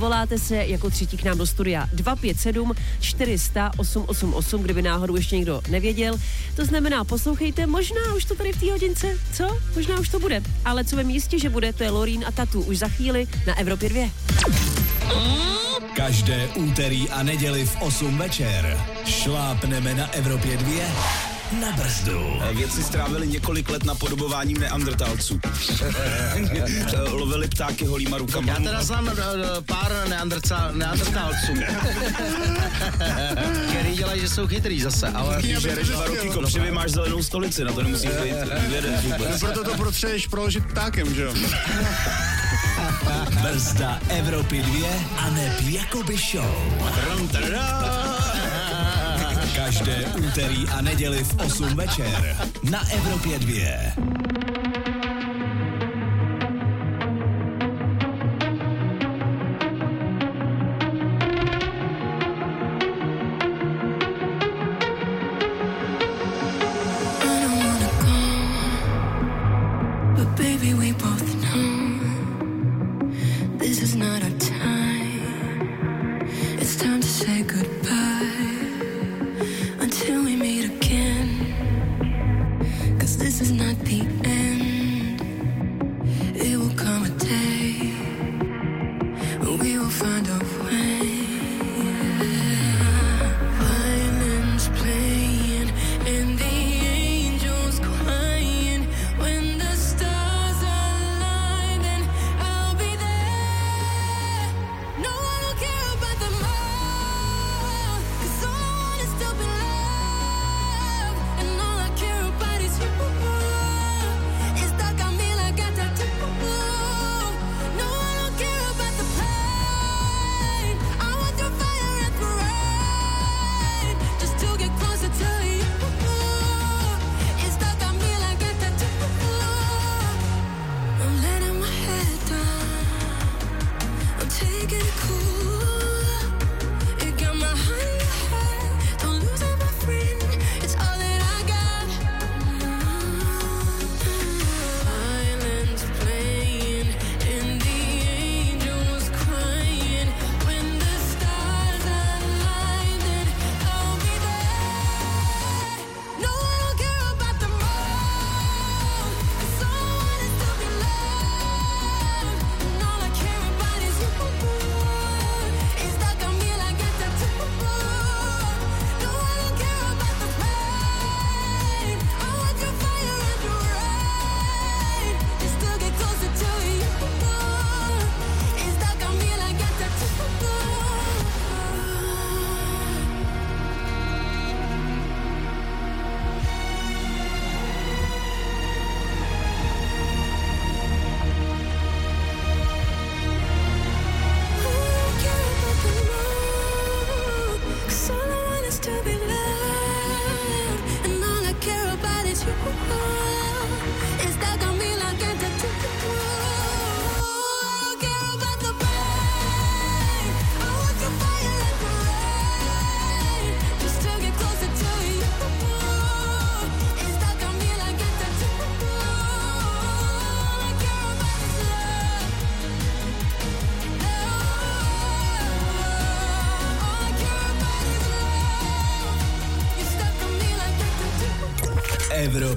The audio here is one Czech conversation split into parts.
Dovoláte se jako třetí k nám do studia 257 400 888, kdyby náhodou ještě někdo nevěděl. To znamená, poslouchejte, možná už to tady v té hodince, co? Možná už to bude. Ale co vím jistě, že bude, to je Lorín a Tatu už za chvíli na Evropě 2. Každé úterý a neděli v 8 večer šlápneme na Evropě 2 na brzdu. Eh, věci strávili několik let na podobováním neandrtálců. Lovili ptáky holýma rukama. Já teda znám eh, eh, pár neandrca, neandrtálců, který dělají, že jsou chytrý zase, ale... Žereš dva roky kopřivy, máš zelenou stolici, na to nemusíš být jeden vůbec. No, proto to potřebuješ proložit ptákem, že jo? Brzda Evropy 2 a ne Jakoby Show. Tram, tram. Každé úterý a neděli v 8 večer na Evropě 2.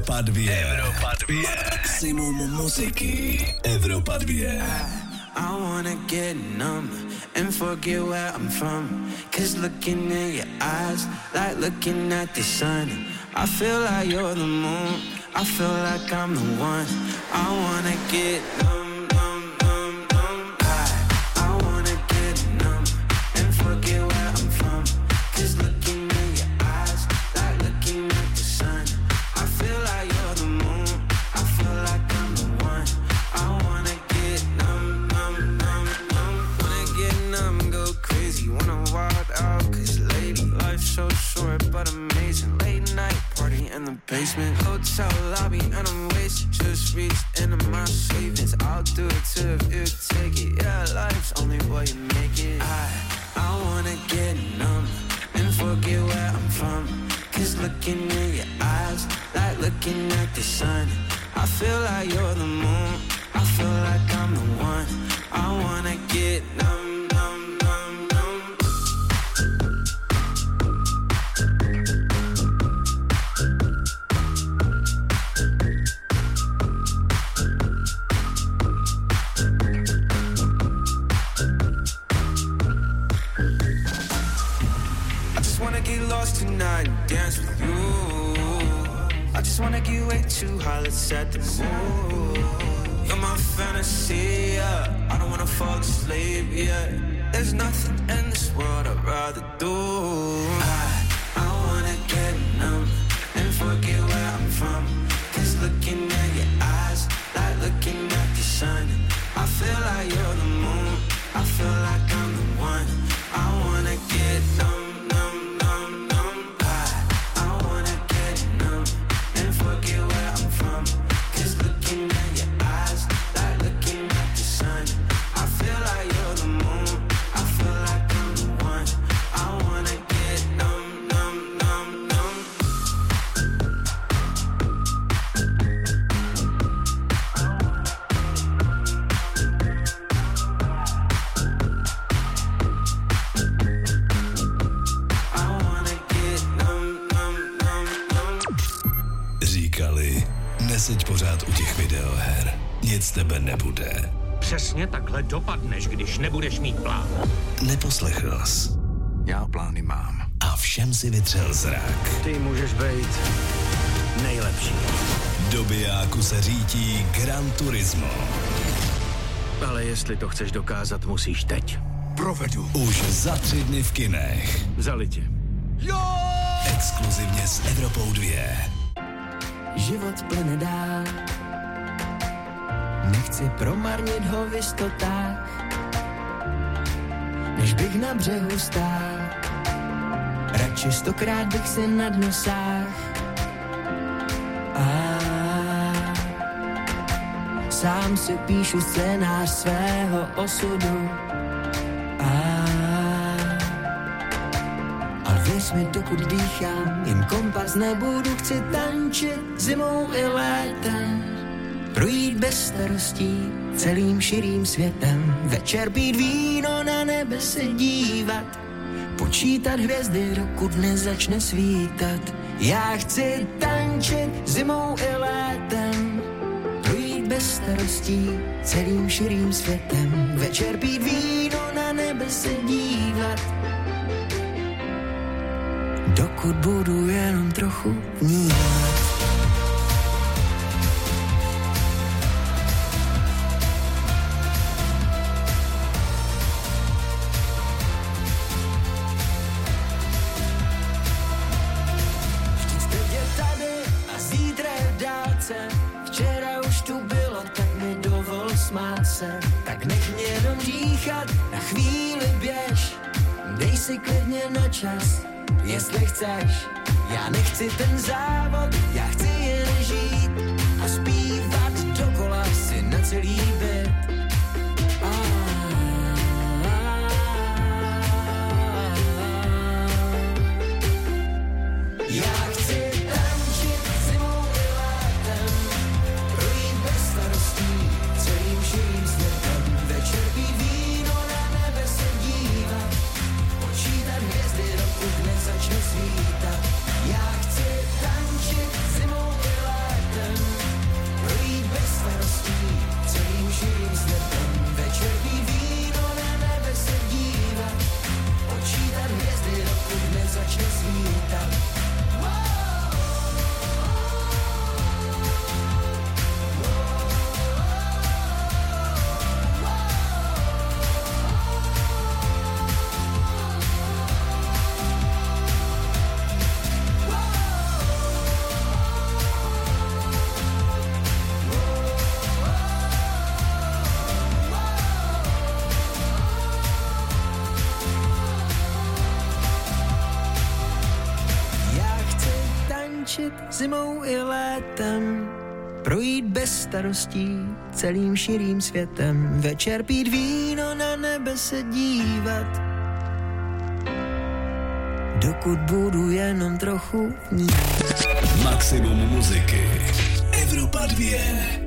Europa 2. Europa 2. 2. I wanna get numb and forget where I'm from. Cause looking in your eyes, like looking at the sun. I feel like you're the moon, I feel like I'm the one. I wanna get numb. Všem si vytřel zrak. Ty můžeš být nejlepší. Do bijáku se řítí Gran Turismo. Ale jestli to chceš dokázat, musíš teď. Provedu. Už za tři dny v kinech. Vzali tě. Exkluzivně s Evropou 2. Život plyne dál Nechci promarnit ho v jistotách Než bych na břehu stál Radši stokrát bych si na dno sáh A Sám si píšu scénář svého osudu A a věř mi, dokud dýchám, jen kompas nebudu, chci tančit zimou i létem. Projít bez starostí celým širým světem, večer pít víno na nebe se dívat, počítat hvězdy, dokud nezačne svítat. Já chci tančit zimou i létem, projít bez starostí celým širým světem, večer pít víno na nebe se dívat, dokud budu jenom trochu vnímat. Jestli chceš. Já nechci ten závod, já chci jen žít a zpívat dokola si na celý byt. see. Starostí celým širým světem, večer pít víno na nebe se dívat, dokud budu jenom trochu vnímat. Maximum muziky. Evropa 2.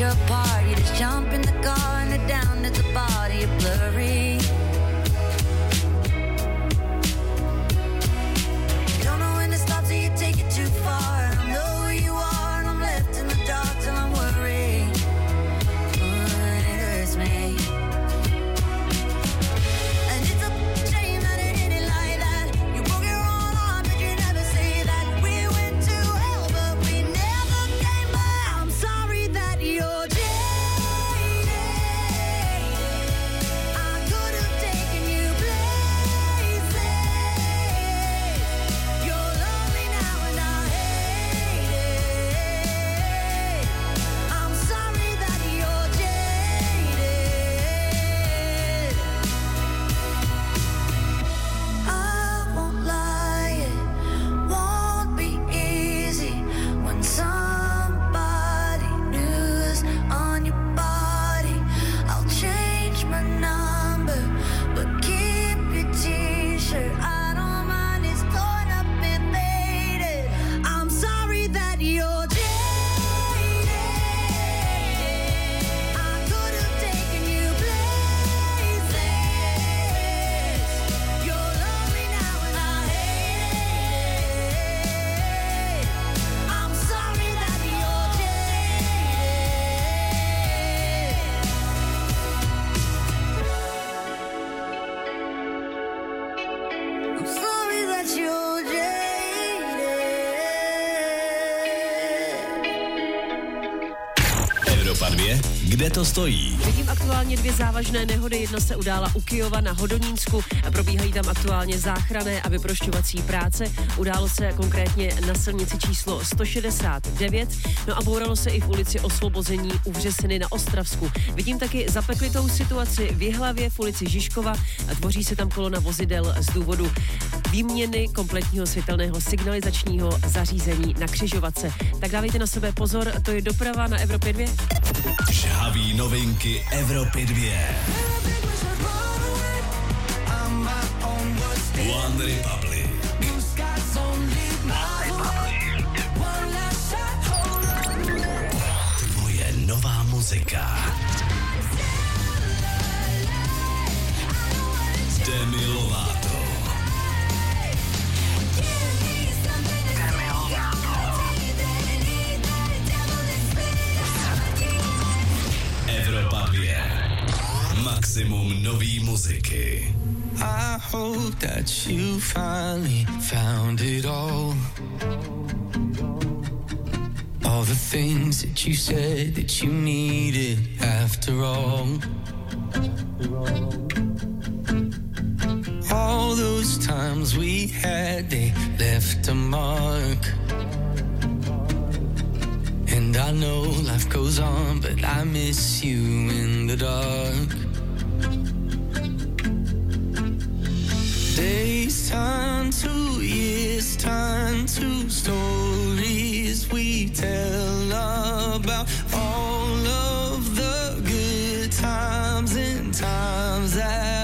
Picture apart. You just jump in the car and down to the body. Blurry. Dvě závažné nehody. Jedna se udála u Kyjova na Hodonínsku. Probíhají tam aktuálně záchrané a vyprošťovací práce. Událo se konkrétně na silnici číslo 169. No a bouralo se i v ulici Osvobození u Vřesiny na Ostravsku. Vidím taky zapeklitou situaci v Jihlavě v ulici Žižkova. Tvoří se tam kolona vozidel z důvodu výměny kompletního světelného signalizačního zařízení na křižovatce. Tak dávejte na sebe pozor, to je doprava na Evropě 2. Žhaví novinky Evropy 2. One Republic. Tvoje nová muzika. Demi Lovato. Maximum. I hope that you finally found it all. All the things that you said that you needed after all. All those times we had, they left a mark. And I know life goes on, but I miss you in the dark. Days turn to years, turn to stories we tell about. All of the good times and times that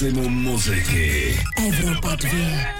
Maksimum muzyki. Europa 2.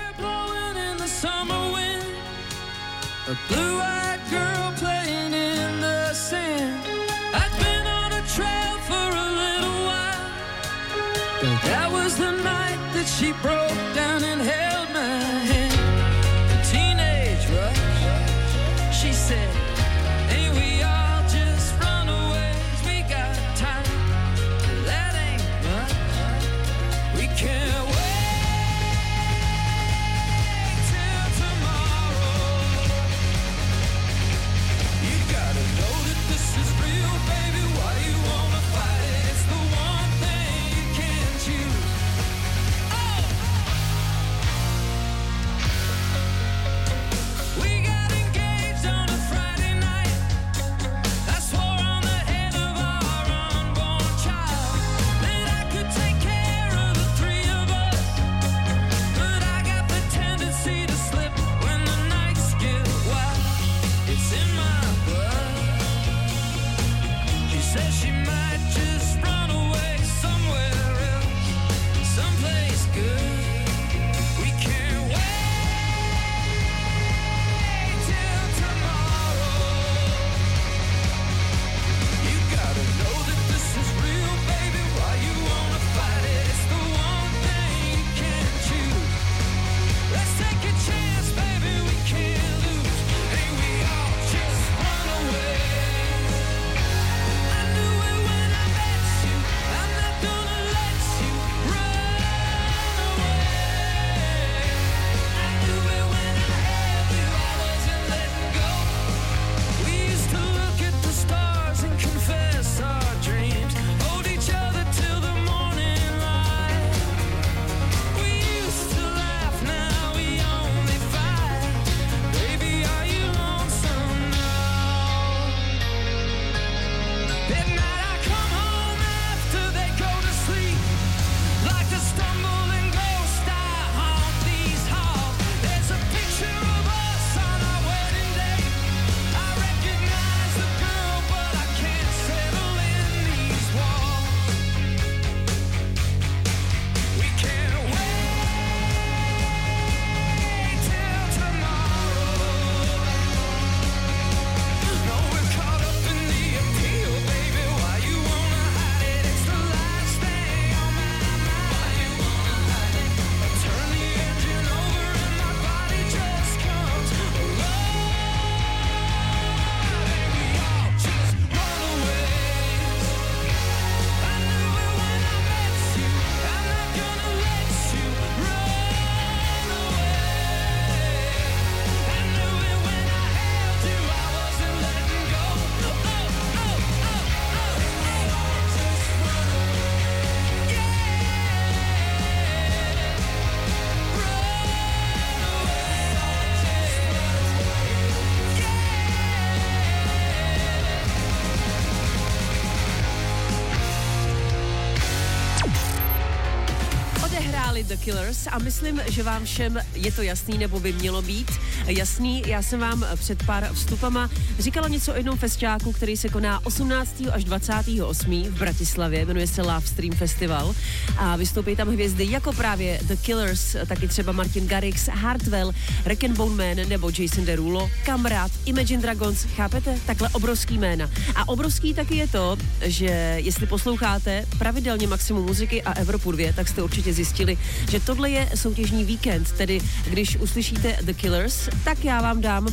The Killers a myslím, že vám všem je to jasný, nebo by mělo být jasný. Já jsem vám před pár vstupama říkala něco o jednom festiáku, který se koná 18. až 28. v Bratislavě, jmenuje se Love Stream Festival a vystoupí tam hvězdy jako právě The Killers, taky třeba Martin Garrix, Hartwell, Rick and Bone Man nebo Jason Derulo, Kamrad, Imagine Dragons, chápete? Takhle obrovský jména. A obrovský taky je to, že jestli posloucháte pravidelně Maximum muziky a Evropu 2, tak jste určitě zjistili, že tohle je soutěžní víkend, tedy když uslyšíte The Killers, tak já vám dám uh,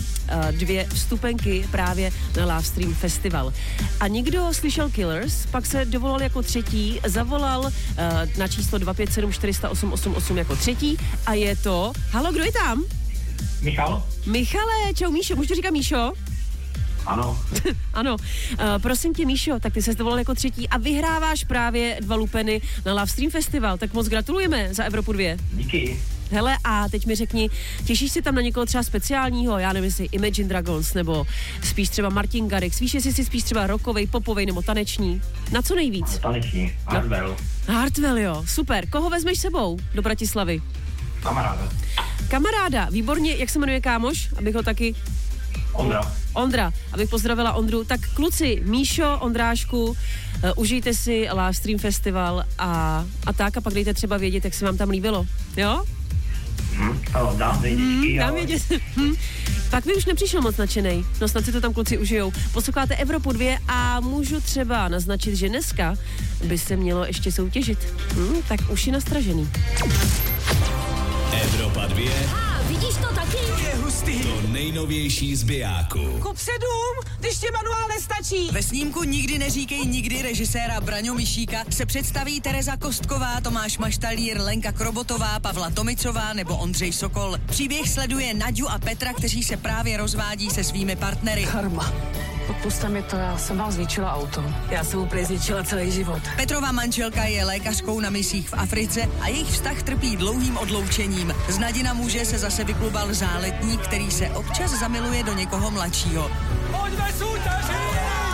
dvě vstupenky právě na Live Stream Festival. A někdo slyšel Killers, pak se dovolal jako třetí, zavolal uh, na číslo 257 408 88 jako třetí a je to... Halo, kdo je tam? Michal? Michale, čau Míšo, můžu říkat Míšo? Ano. ano, uh, prosím tě Míšo, tak ty se dovolal jako třetí a vyhráváš právě dva lupeny na Love Stream Festival, tak moc gratulujeme za Evropu 2. Díky. Hele, a teď mi řekni, těšíš se tam na někoho třeba speciálního, já nevím, jestli Imagine Dragons, nebo spíš třeba Martin Garrix, víš, jestli jsi spíš třeba rokovej, popovej nebo taneční? Na co nejvíc? Taneční. Hardwell. Hartwell, jo, super. Koho vezmeš sebou do Bratislavy? Kamaráda. Kamaráda, výborně, jak se jmenuje kámoš, abych ho taky... Ondra. Ondra, abych pozdravila Ondru, tak kluci, Míšo, Ondrášku, uh, užijte si Live Stream Festival a, a tak a pak dejte třeba vědět, jak se vám tam líbilo. Jo? Hm, to dám vědět, Hmm, dám vědět. Hm. Pak by už nepřišel moc nadšenej. No snad si to tam kluci užijou. Posloucháte Evropu 2 a můžu třeba naznačit, že dneska by se mělo ještě soutěžit. Hm, tak už je nastražený. Evropa 2. A vidíš to taky? Je hustý. To nejnovější z bijáku. Kup se dům, když ti manuál nestačí. Ve snímku Nikdy neříkej nikdy režiséra Braňo Mišíka se představí Tereza Kostková, Tomáš Maštalír, Lenka Krobotová, Pavla Tomicová nebo Ondřej Sokol. Příběh sleduje Naďu a Petra, kteří se právě rozvádí se svými partnery. Karma. Odpuste mi to, já jsem vám zničila auto. Já jsem úplně zničila celý život. Petrova manželka je lékařkou na misích v Africe a jejich vztah trpí dlouhým odloučením. Z Nadina muže se zase vyklubal záletník, který se občas zamiluje do někoho mladšího. Pojďme soutěžit!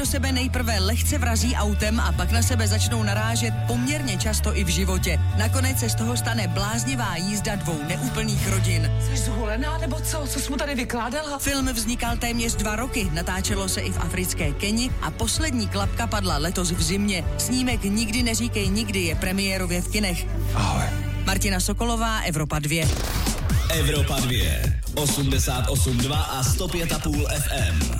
Do sebe nejprve lehce vrazí autem a pak na sebe začnou narážet poměrně často i v životě. Nakonec se z toho stane bláznivá jízda dvou neúplných rodin. Jsi zhulená nebo co? Co jsi mu tady vykládala? Film vznikal téměř dva roky, natáčelo se i v africké Keni a poslední klapka padla letos v zimě. Snímek Nikdy neříkej nikdy je premiérově v kinech. Ahoj. Martina Sokolová, Evropa 2. Evropa 2. 88,2 a 105,5 FM.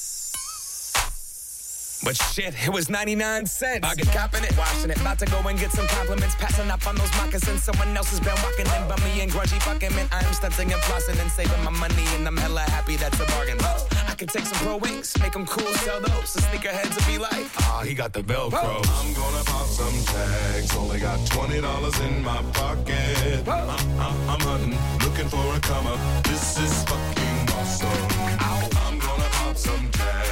But shit, it was 99 cents. I get copping it, washing it. About to go and get some compliments. Passing up on those moccasins. Someone else has been walking in by me and grungy fucking men. I am stunting and flossing and saving my money. And I'm hella happy that's a bargain. Oh, I can take some pro wings, make them cool, sell those. The sneakerheads will be like, ah, he got the Velcro. I'm gonna pop some tags. Only got twenty dollars in my pocket. I'm, I'm, I'm hunting, looking for a come up. This is fucking awesome. I'm gonna pop some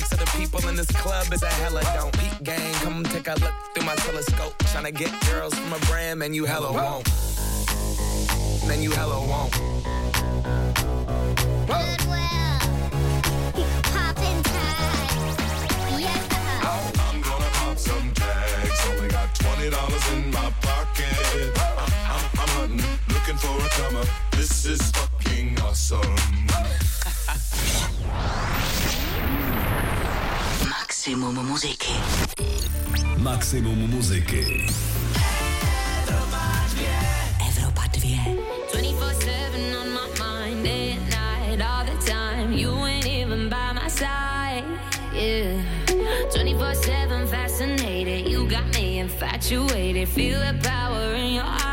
six other people in this club is a hella don't. Peep gang, come take a look through my telescope. Tryna get girls from a brand, man, you hella won't. Man, you hella won't. I'm gonna pop some tags. Only got twenty dollars in my pocket. I'm, I'm, I'm hunting, looking for a come up. This is fucking awesome. Maximum muziky. Maximum muziky. Evropa 2. 24-7 on my mind, day and night, all the time. You ain't even by my side, yeah. 24-7 fascinated, you got me infatuated. Feel the power in your eyes,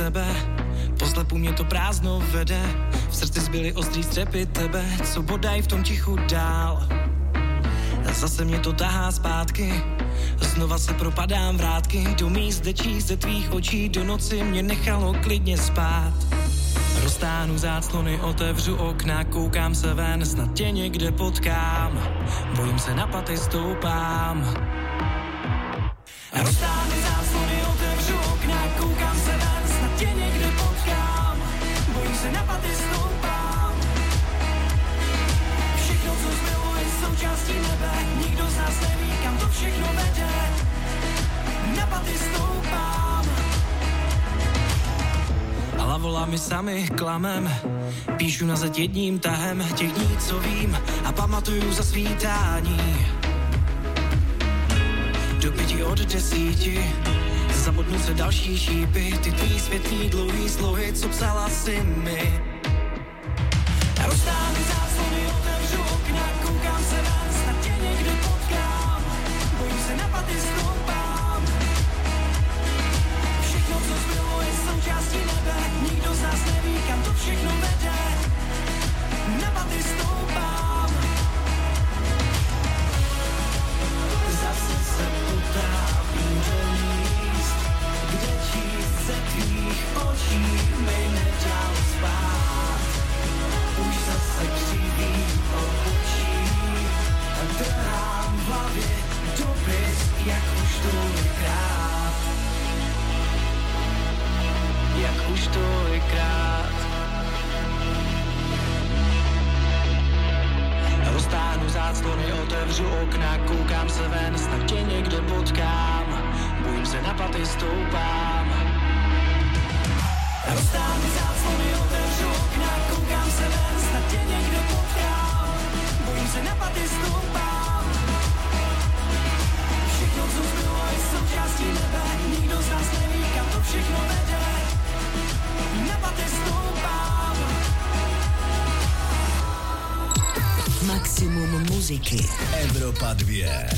sebe Poslepu mě to prázdno vede. V srdci zbyly ostrý střepy tebe. Co bodaj v tom tichu dál? Zase mě to tahá zpátky. Znova se propadám vrátky. Do míst dečí ze tvých očí. Do noci mě nechalo klidně spát. Roztáhnu záclony, otevřu okna, koukám se ven, snad tě někde potkám. Bojím se na paty, stoupám. Roztáhnu součástí nebe Nikdo z nás neví, kam to všechno vede. Na paty stoupám. Ale volá mi sami klamem. Píšu na zeď jedním tahem Těch dní, co vím. A pamatuju za svítání. Do pěti od desíti. Zabudnu se další šípy. Ty tvý světní dlouhý slohy, co psala si mi. dwie.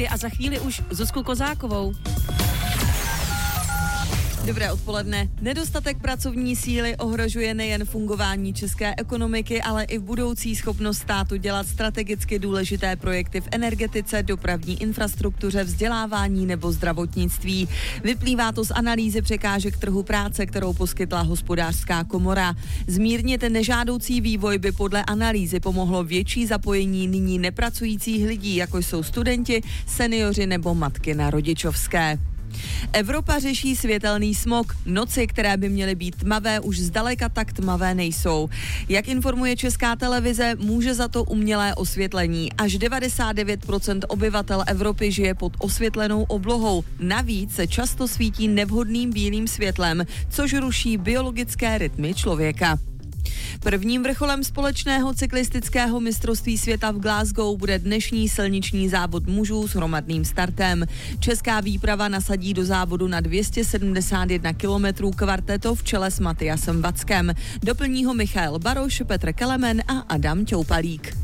Posloucháte Evropu 2 a za chvíli už Zuzku Kozákovou. Dobré odpoledne. Nedostatek pracovní síly ohrožuje nejen fungování české ekonomiky, ale i budoucí schopnost státu dělat strategicky důležité projekty v energetice, dopravní infrastruktuře, vzdělávání nebo zdravotnictví. Vyplývá to z analýzy překážek trhu práce, kterou poskytla hospodářská komora. Zmírnit nežádoucí vývoj by podle analýzy pomohlo větší zapojení nyní nepracujících lidí, jako jsou studenti, seniori nebo matky na rodičovské. Evropa řeší světelný smog. Noci, které by měly být tmavé, už zdaleka tak tmavé nejsou. Jak informuje Česká televize, může za to umělé osvětlení. Až 99% obyvatel Evropy žije pod osvětlenou oblohou. Navíc se často svítí nevhodným bílým světlem, což ruší biologické rytmy člověka. Prvním vrcholem společného cyklistického mistrovství světa v Glasgow bude dnešní silniční závod mužů s hromadným startem. Česká výprava nasadí do závodu na 271 kilometrů kvarteto v čele s Matiasem Vackem. Doplní ho Michal Baroš, Petr Kelemen a Adam Ťoupalík.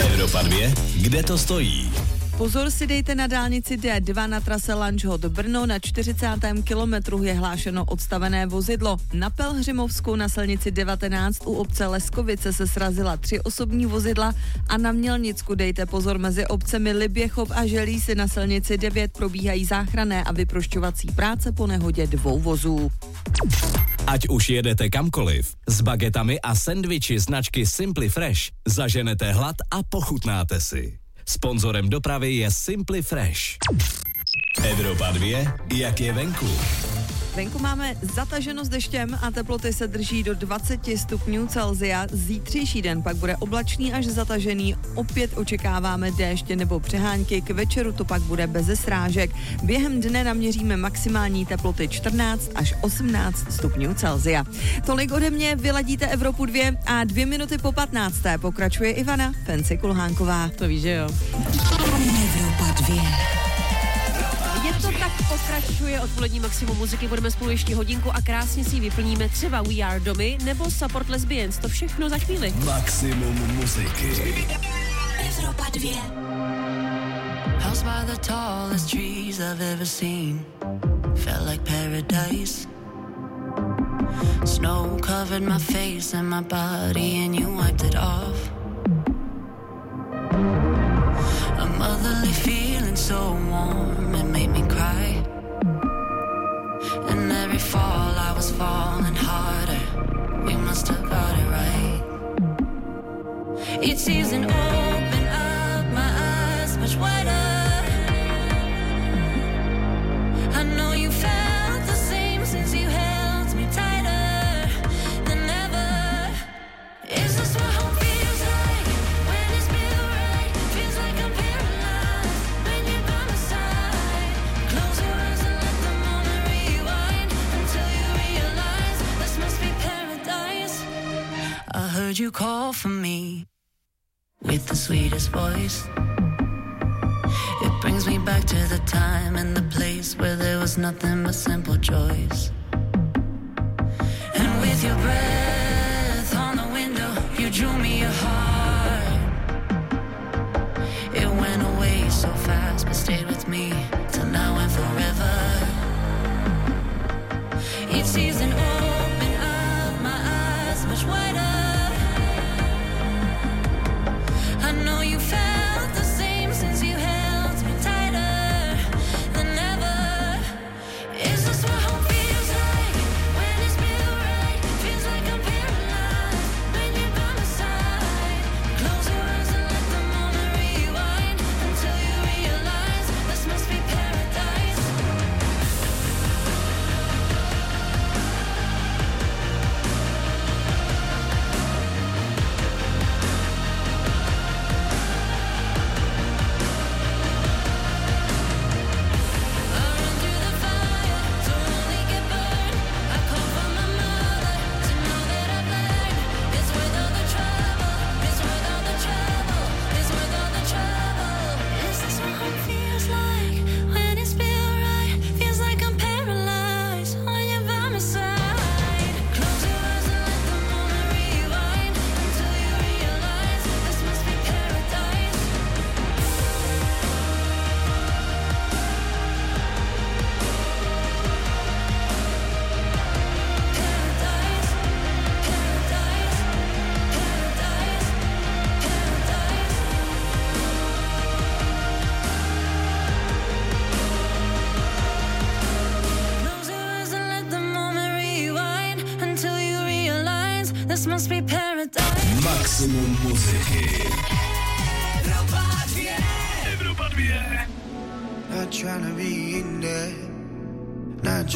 Evropa 2, kde to stojí? Pozor si dejte na dálnici D2 na trase Lanžhot Brno. Na 40. kilometru je hlášeno odstavené vozidlo. Na Pelhřimovsku na silnici 19 u obce Leskovice se srazila tři osobní vozidla a na Mělnicku dejte pozor mezi obcemi Liběchov a Želísi na silnici 9 probíhají záchranné a vyprošťovací práce po nehodě dvou vozů. Ať už jedete kamkoliv, s bagetami a sendviči značky Simply Fresh zaženete hlad a pochutnáte si. Sponzorem dopravy je Simply Fresh. Evropa 2, jak je venku? Venku máme zataženo s deštěm a teploty se drží do 20 stupňů Celzia. Zítřejší den pak bude oblačný až zatažený. Opět očekáváme déště nebo přehánky. K večeru to pak bude bez srážek. Během dne naměříme maximální teploty 14 až 18 stupňů Celzia. Tolik ode mě, vyladíte Evropu 2 a dvě minuty po 15. pokračuje Ivana Fenci Kulhánková. To víš, že jo. Evropa 2. Pokračuje odpolední maximum muziky, budeme spolu ještě hodinku a krásně si ji vyplníme třeba We Are Domy nebo Support Lesbians, to všechno za chvíli. Maximum muziky. Evropa 2. House by the tallest trees I've ever seen. Felt like paradise. Snow covered my face and my body, and you wiped it off. A motherly feeling so warm, it made me cry. Every fall, I was falling harder. We must have got it right. Each season heard you call for me with the sweetest voice. It brings me back to the time and the place where there was nothing but simple joys. And with your breath on the window, you drew me a heart. It went away so fast, but stayed with me till now and forever. Each season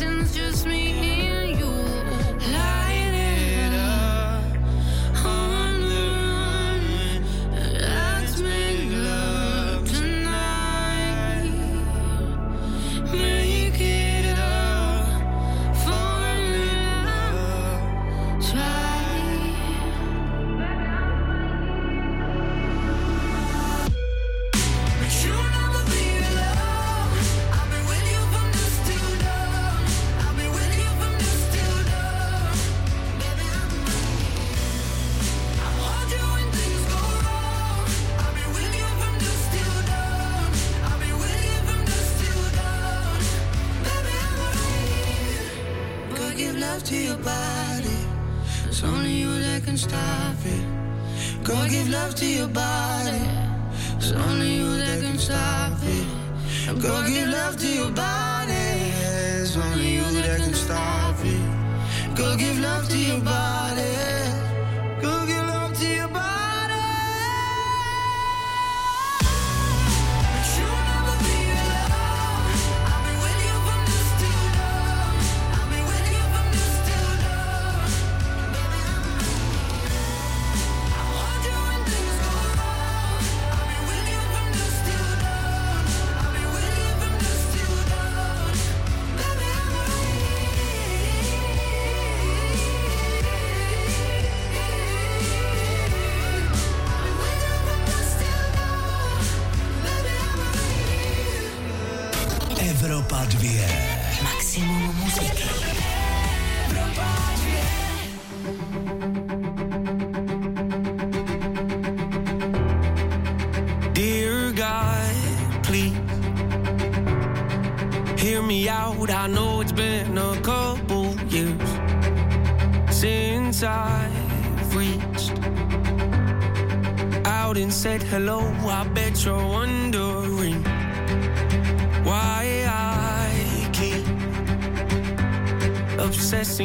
It's just me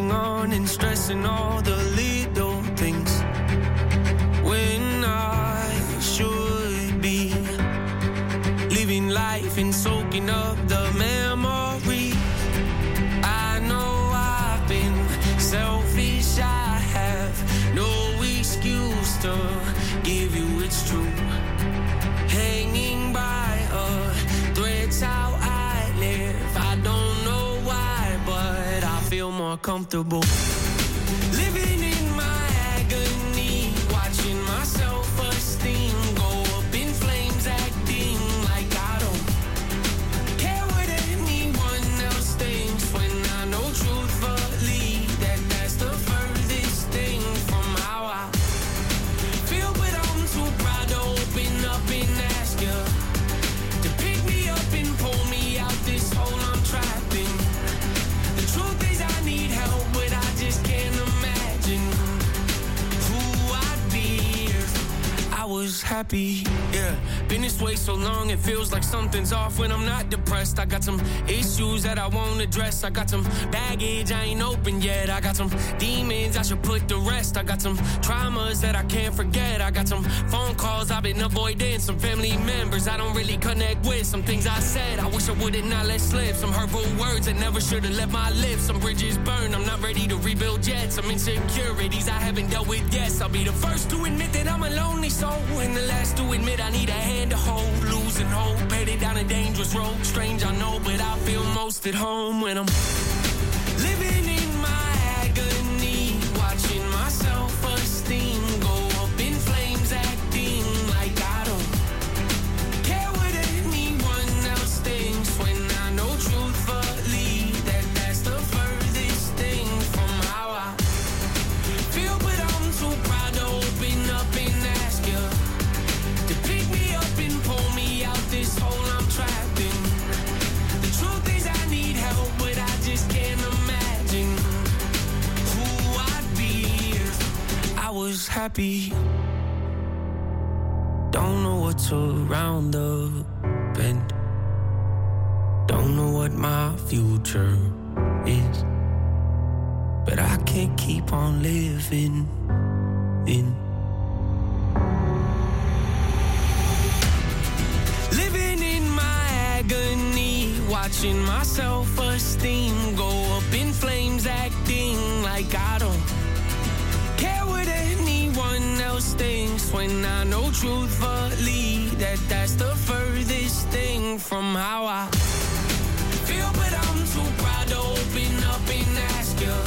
on and stressing all the little things when I should be living life and soaking up the memories. I know I've been selfish, I have no excuse to. Comfortable. Living happy. Yeah, been this way so long, it feels like something's off when I'm not depressed. I got some issues that I won't address. I got some baggage I ain't open yet. I got some demons I should put to rest. I got some traumas that I can't forget. I got some phone calls I've been avoiding. Some family members I don't really connect with. Some things I said I wish I would've not let slip. Some hurtful words that never should have left my lips. Some bridges burned. I'm not ready to rebuild yet. Some insecurities I haven't dealt with yet. I'll be the first to admit that I'm a lonely soul, and the last to admit I need a hand to hold. Losing hope, headed down a dangerous road. Strange, I know, but I feel most at home when I'm was happy. Don't know what's around the bend. Don't know what my future is. But I can't keep on living in Living in my agony, watching my self esteem go up in flames, acting like I don't truthfully that that's the furthest thing from how I feel, but I'm too proud to open up and ask you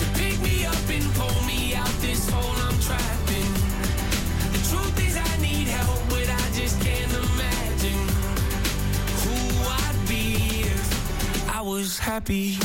to pick me up and pull me out this hole I'm trapped in. The truth is I need help, but I just can't imagine who I'd be if I was happy.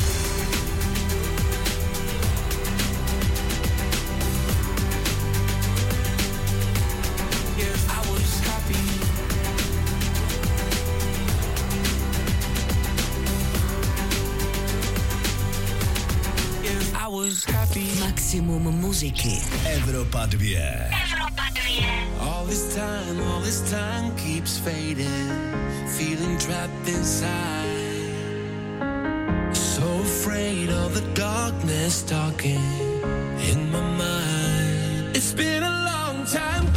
Maximum muziky. Evropa 2. All this time, all this time keeps fading. Feeling trapped inside. So afraid of the darkness talking in my mind. It's been a long time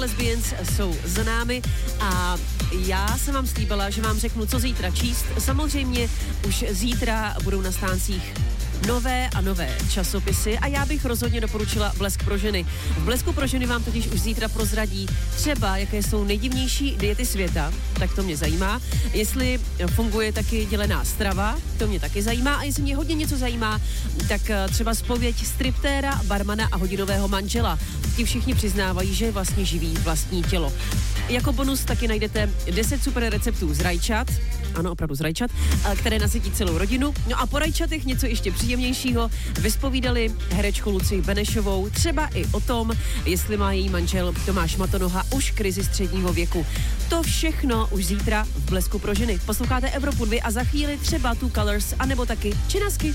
Lesbians jsou za námi a já jsem vám slíbila, že vám řeknu, co zítra číst. Samozřejmě už zítra budou na stáncích nové a nové časopisy a já bych rozhodně doporučila Blesk pro ženy. V Blesku pro ženy vám totiž už zítra prozradí třeba, jaké jsou nejdivnější diety světa, tak to mě zajímá. Jestli funguje taky dělená strava, to mě taky zajímá a jestli mě hodně něco zajímá, tak eh, třeba spověď striptéra, barmana a hodinového manžela. Ti všichni přiznávají, že vlastně živí vlastní tělo. Jako bonus taky najdete 10 super receptů z rajčat, ano, opravdu z rajčat, které nasytí celou rodinu. No a po rajčatech něco ještě příjemnějšího vyspovídali herečku Luci Benešovou třeba i o tom, jestli má její manžel Tomáš Matonoha už krizi středního věku. To všechno už zítra v Blesku pro ženy. Posloucháte Evropu 2 a za chvíli třeba tu Colors, anebo taky Činasky.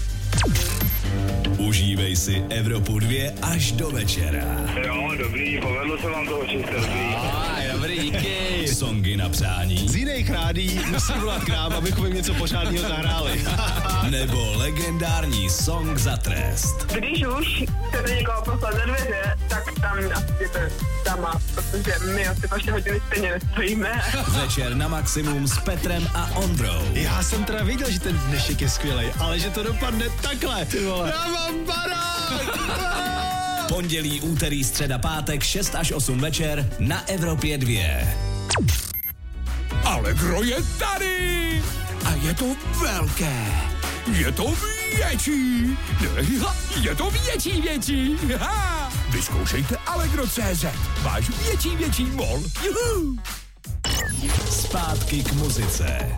Užívej si Evropu 2 až do večera. Jo, dobrý, povedlo se vám to očistit, Songy na přání. Z jiných rádí musí volat k nám, abychom jim něco pořádného zahráli. Nebo legendární song za trest. Když už chcete někoho poslat za dveře, tak tam asi to sama, protože my asi vaše hodiny stejně nestojíme. Večer na maximum s Petrem a Ondrou. Já jsem teda viděl, že ten dnešek je skvělý, ale že to dopadne takhle. Ty vole. Já mám barák! Pondělí, úterý, středa, pátek, 6 až 8 večer na Evropě 2. Allegro je tady! A je to velké. Je to větší. Je to větší větší. Ha! Vyzkoušejte Allegro.cz. Váš větší větší mol. Juhu! Zpátky k muzice.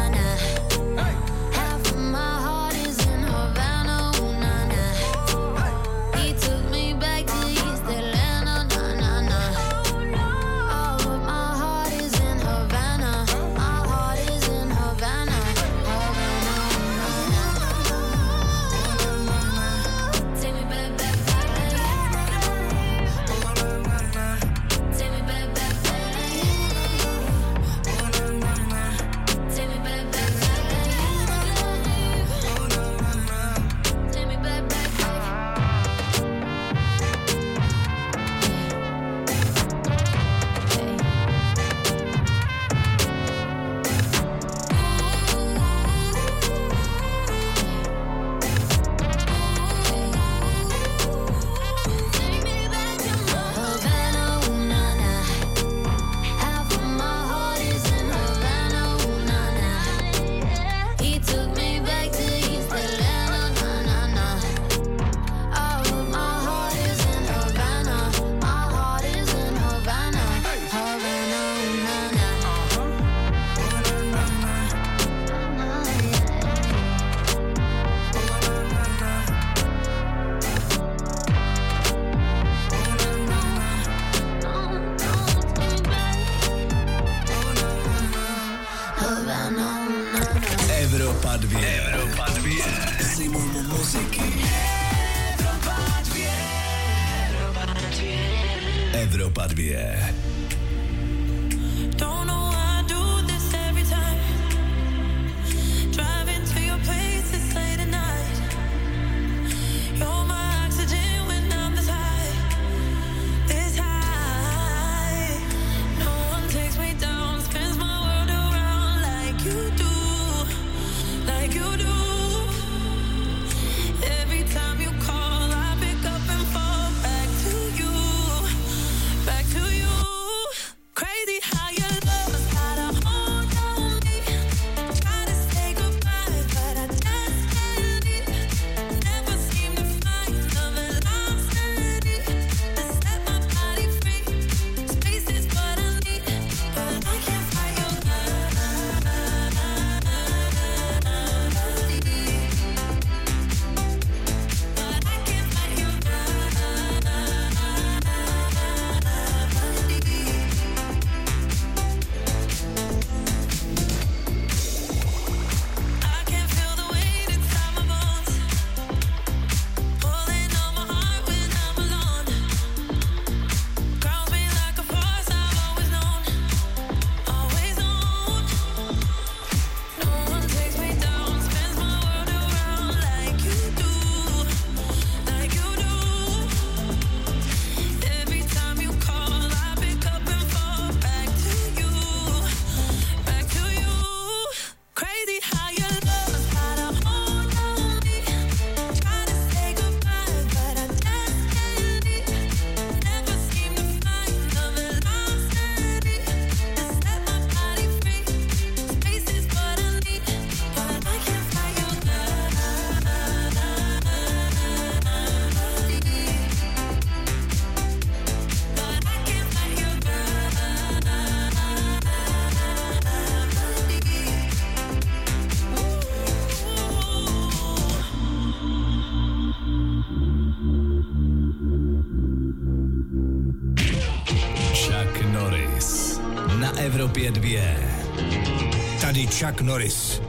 Chuck Norris.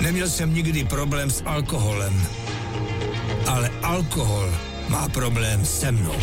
Neměl jsem nikdy problém s alkoholem, ale alkohol má problém se mnou.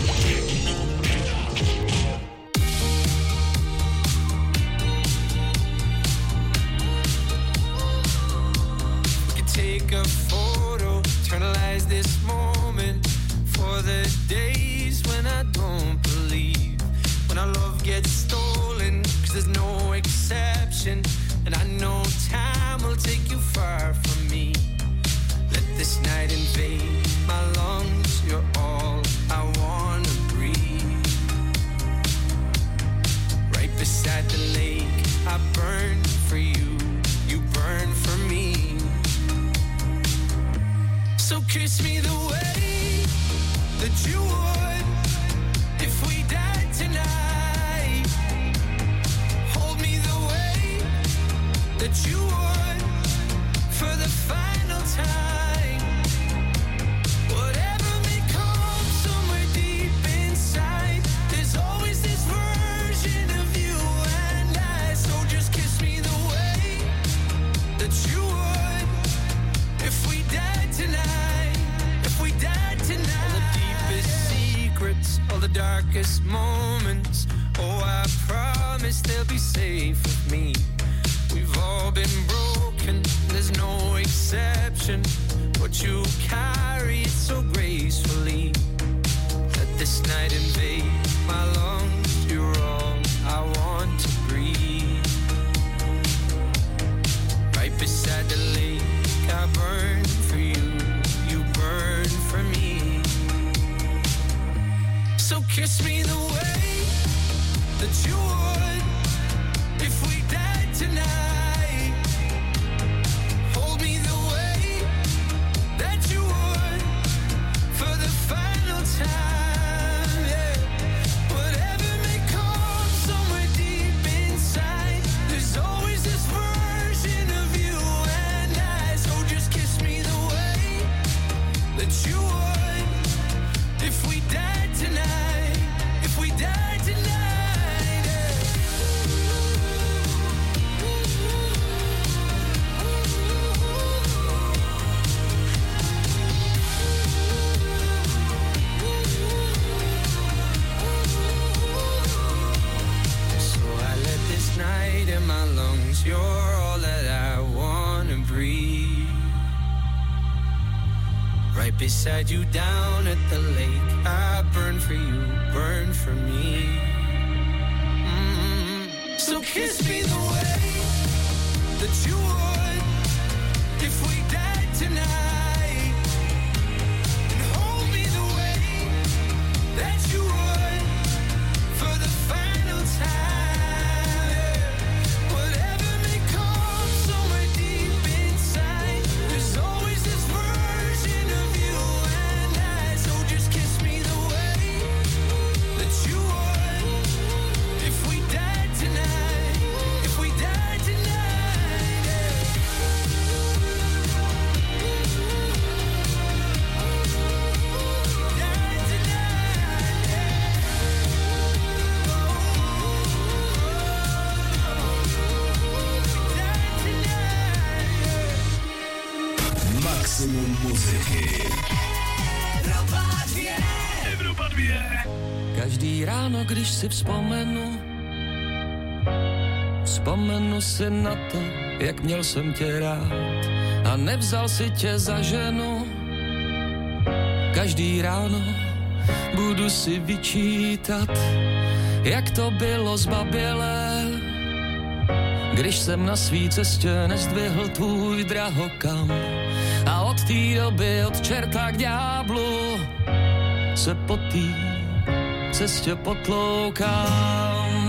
si vzpomenu, vzpomenu si na to, jak měl jsem tě rád. A nevzal si tě za ženu. Každý ráno budu si vyčítat, jak to bylo zbabělé, když jsem na svý cestě nezdvihl tvůj drahokam a od té doby od čerta k dňáblu se potýkám cestě potloukám.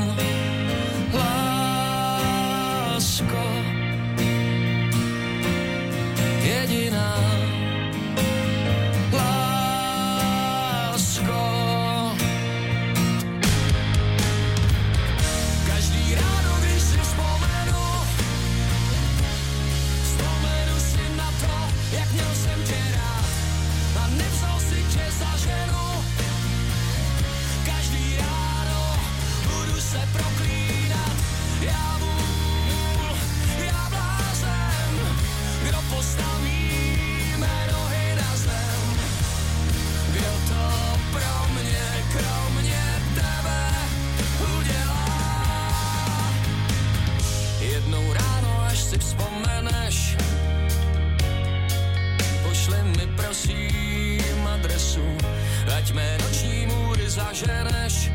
ať mé noční můry zaženeš,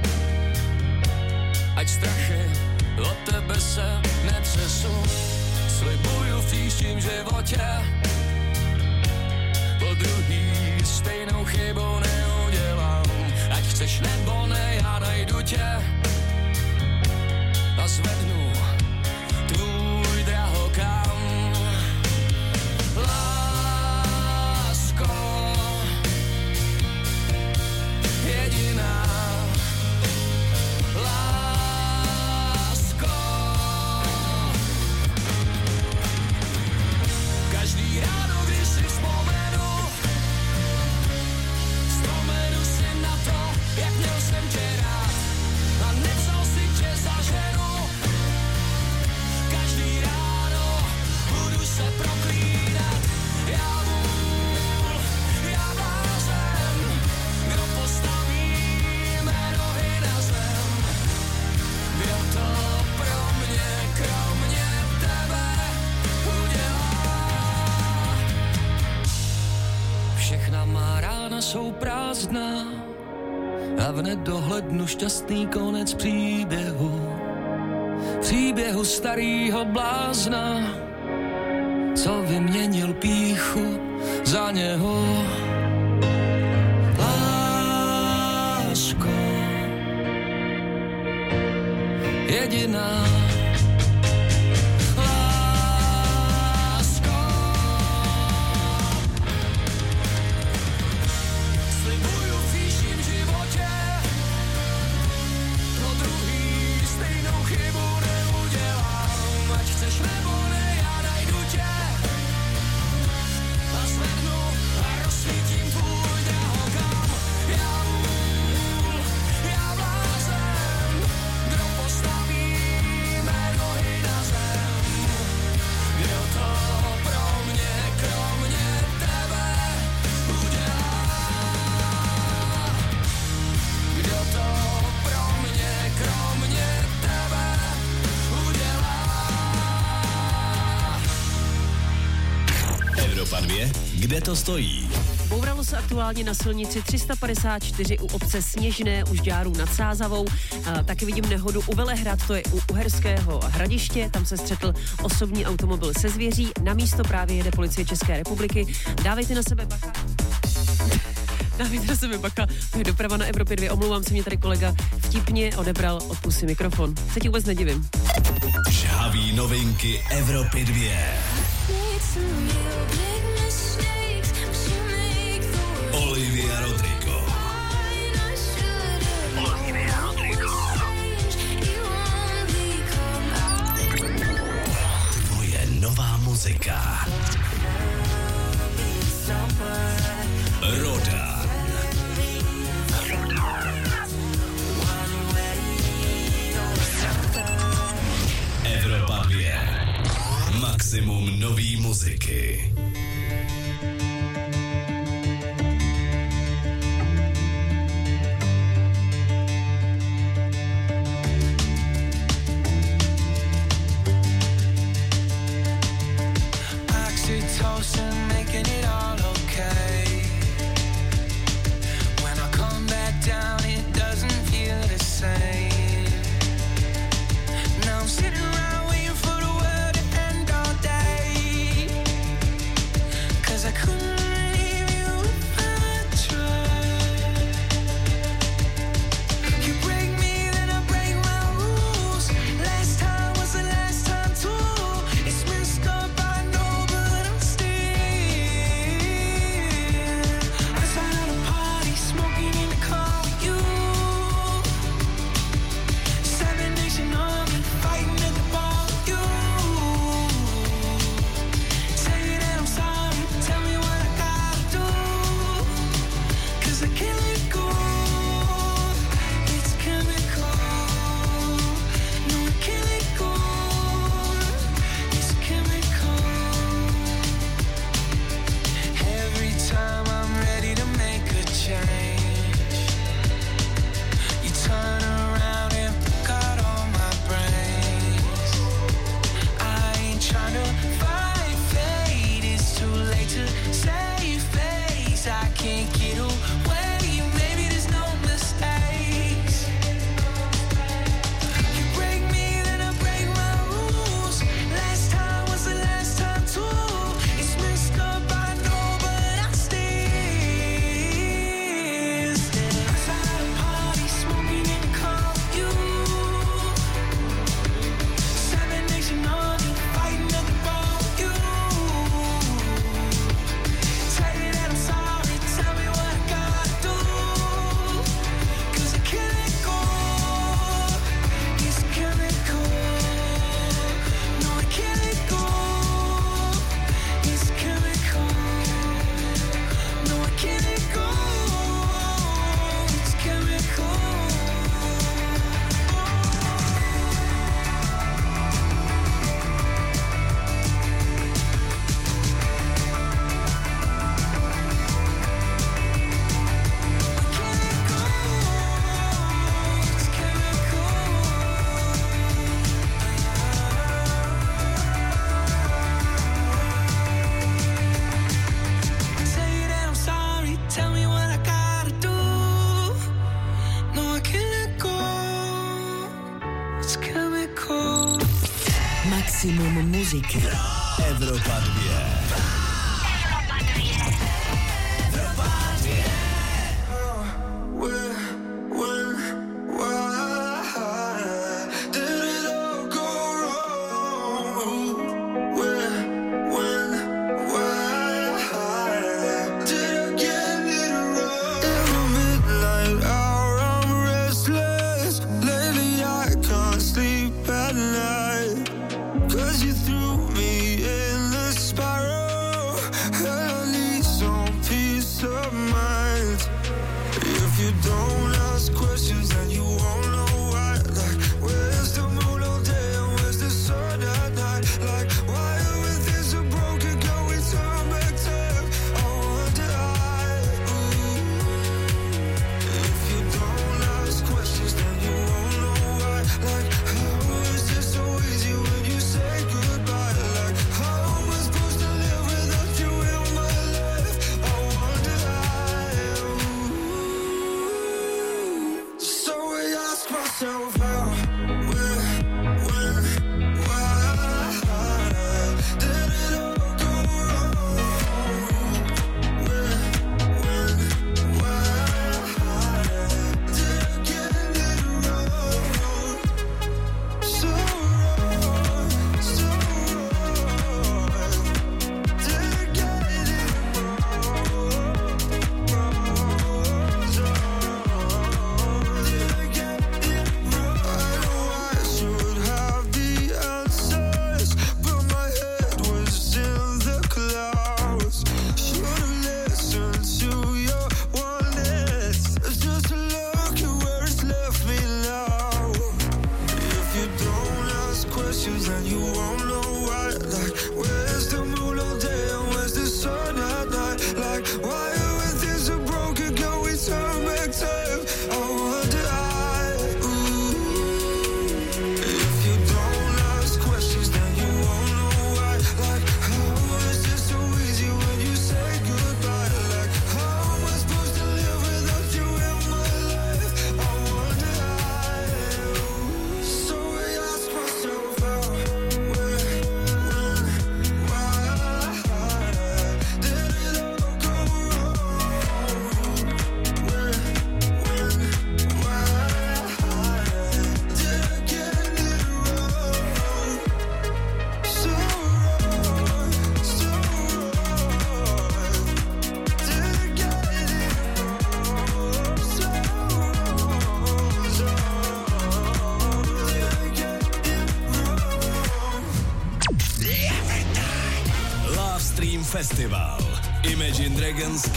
ať strachy od tebe se netřesu. Slibuju v příštím životě, po druhý stejnou chybu neudělám. Ať chceš nebo ne, já najdu tě a zvednu šťastný konec příběhu. Příběhu starýho blázna, co vyměnil píchu za něho. Lásko, jediná. Kde to stojí? Bouralo se aktuálně na silnici 354 u obce Sněžné u Žďáru nad Sázavou. A taky vidím nehodu u Velehrad, to je u Uherského hradiště. Tam se střetl osobní automobil se zvěří. Na místo právě jede policie České republiky. Dávejte na sebe bacha. Dávejte na sebe bacha, to je doprava na Evropě 2. Omlouvám se, mě tady kolega vtipně odebral od pusy mikrofon. Se ti vůbec nedivím. Žhaví novinky Evropy 2. muzika. Rodan. Evropa 2. Maximum nový muziky.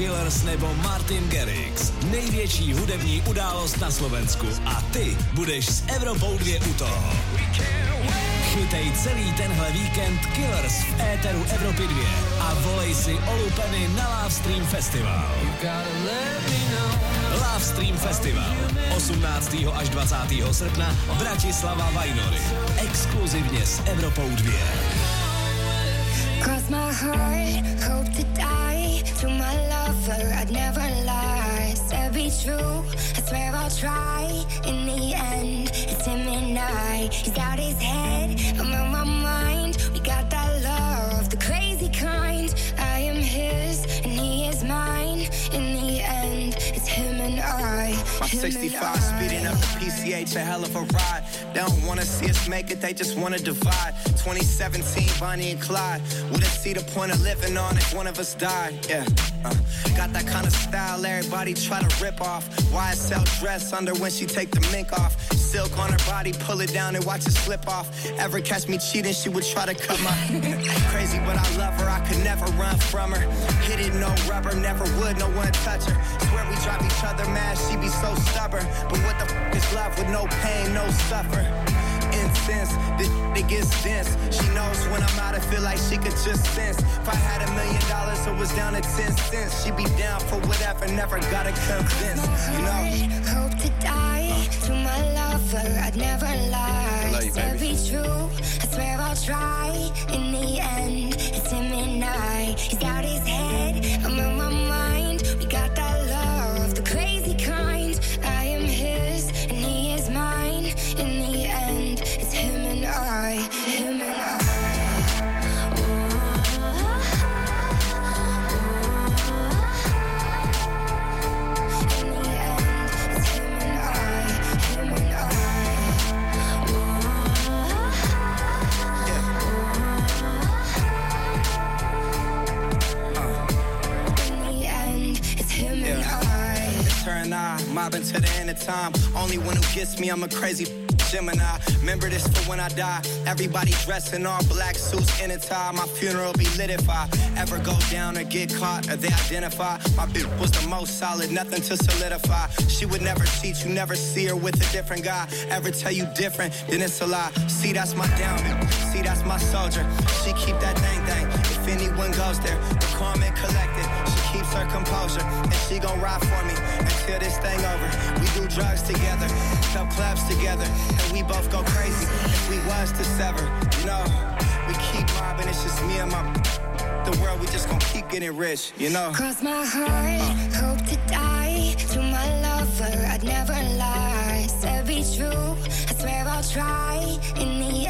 Killers nebo Martin Garrix. Největší hudební událost na Slovensku. A ty budeš s Evropou 2 u toho. Chytej celý tenhle víkend Killers v éteru Evropy 2 a volej si o lupeny na Love Stream Festival. Love Stream Festival 18. až 20. srpna Bratislava Vajnory. Exkluzivně s Evropou 2. Cross my heart, hope to I'd never lie. Said be true, I swear I'll try. In the end, it's him and I. He's got his head, I'm on my mind. We got that love, the crazy kind. I am his, and he is mine. In the end, it's him and I. My him 65 speeding up the PCH, a hell of a ride. They don't wanna see us make it, they just wanna divide. 2017, Bonnie and Clyde. Wouldn't see the point of living on if one of us died. Yeah, uh, got that kind of style everybody try to rip off. YSL dress under when she take the mink off. Silk on her body, pull it down and watch it slip off. Ever catch me cheating, she would try to cut my. Crazy, but I love her, I could never run from her. Hit it, no rubber, never would, no one touch her. Swear we drive each other mad, she be so stubborn. But what the f is love with no pain, no suffer? Incense, this it gets dense. She knows when I'm out, I feel like she could just sense. If I had a million dollars, it was down to 10 cents. She'd be down for whatever, never gotta convince, you know? Hope to die to my lover. I'd never lie. Love you, Said be true. I swear I'll try. In the end, it's him and I. vibing to the end of time. Only one who gets me, I'm a crazy Gemini. Remember this for when I die. Everybody dressed in all black suits in a tie. My funeral be lit if I ever go down or get caught or they identify. My bitch was the most solid, nothing to solidify. She would never cheat, you never see her with a different guy. Ever tell you different, then it's a lie. See, that's my down. See, that's my soldier. She keep that thing thing. If anyone goes there, the calm and collected. She keeps her composure, and she gon' ride for me until this thing over. We do drugs together, sell clubs together, and we both go crazy. If we was to sever, you know, we keep mobbing. It's just me and my. The world, we just gon' keep getting rich, you know. Cross my heart, hope to die. To my lover, I'd never lie. Said be true, I swear I'll try. In the